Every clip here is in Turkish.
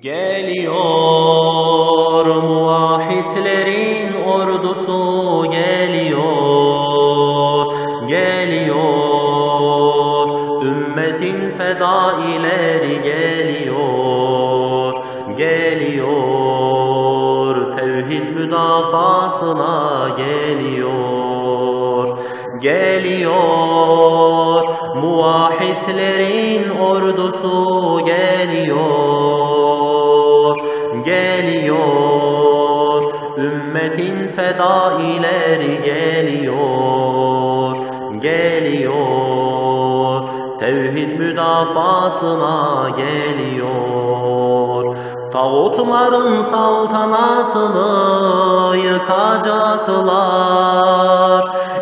Geliyor muvahhidlerin ordusu geliyor, geliyor. Ümmetin fedaileri geliyor, geliyor. Tevhid müdafasına geliyor, geliyor. Muvahhidlerin ordusu geliyor, Ümmetin fedaileri geliyor, geliyor. Tevhid müdafasına geliyor. Tağutların saltanatını yıkacaklar.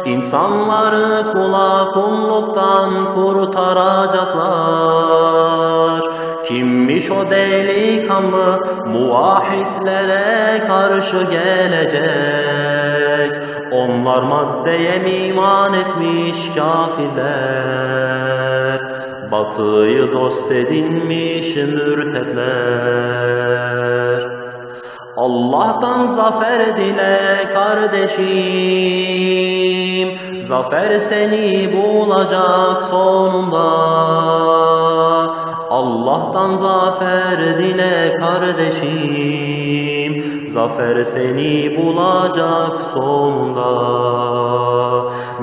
İnsanları kula kulluktan kurtaracaklar. Kimmiş o delikanlı muvahhidlere karşı gelecek? Onlar maddeye mi iman etmiş kafirler? Batıyı dost edinmiş mürtetler. Allah'tan zafer dile kardeşim Zafer seni bulacak sonunda Allah'tan zafer dile kardeşim. Zafer seni bulacak sonunda.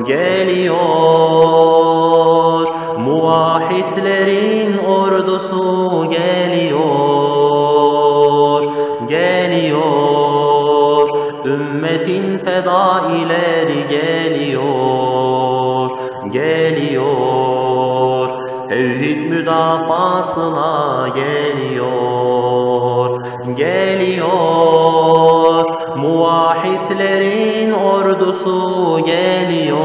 Geliyor muvahhidlerin ordusu geliyor. Geliyor Ümmetin fedaileri geliyor. Geliyor Tevhid müdafasına geliyor Geliyor. Muvahhidlerin ordusu geliyor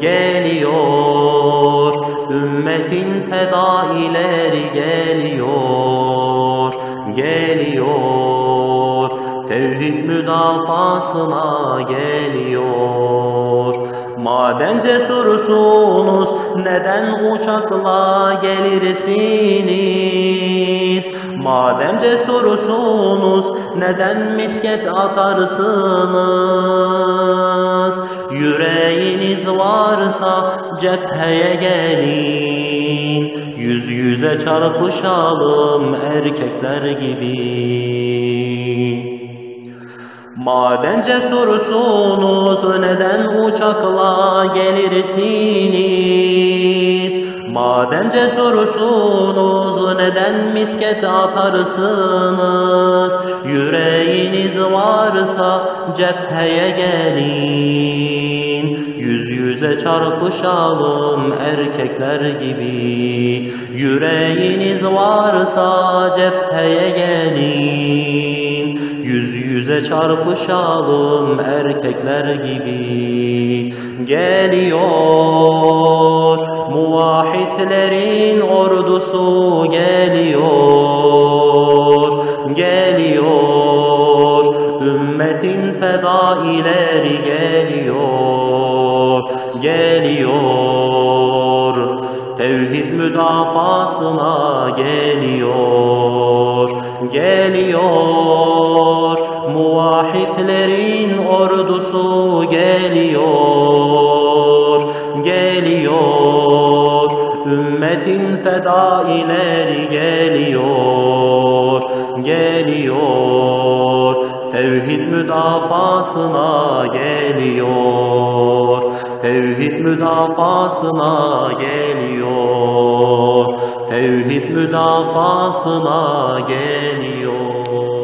Geliyor. Ümmetin fedaileri geliyor geliyor Tevhid müdafasına geliyor. Madem cesursunuz neden uçakla gelirsiniz? Madem cesursunuz neden misket atarsınız? Yüreğiniz varsa cepheye gelin. Yüz yüze çarpışalım erkekler gibi Madem cesursunuz neden uçakla gelirsiniz? Madem cesursunuz neden misket atarsınız? Yüreğiniz varsa cepheye gelin. Yüz yüze çarpışalım erkekler gibi. Yüreğiniz varsa cepheye gelin yüze çarpışalım erkekler gibi. Geliyor muvahhidlerin ordusu geliyor Geliyor. Ümmetin fedaileri geliyor Geliyor Tevhid müdafasına geliyor Geliyor. Muvahhidlerin ordusu geliyor Geliyor. Ümmetin fedaileri geliyor Geliyor. Tevhid müdafasına geliyor Tevhid müdafasına geliyor. Tevhid müdafasına geliyor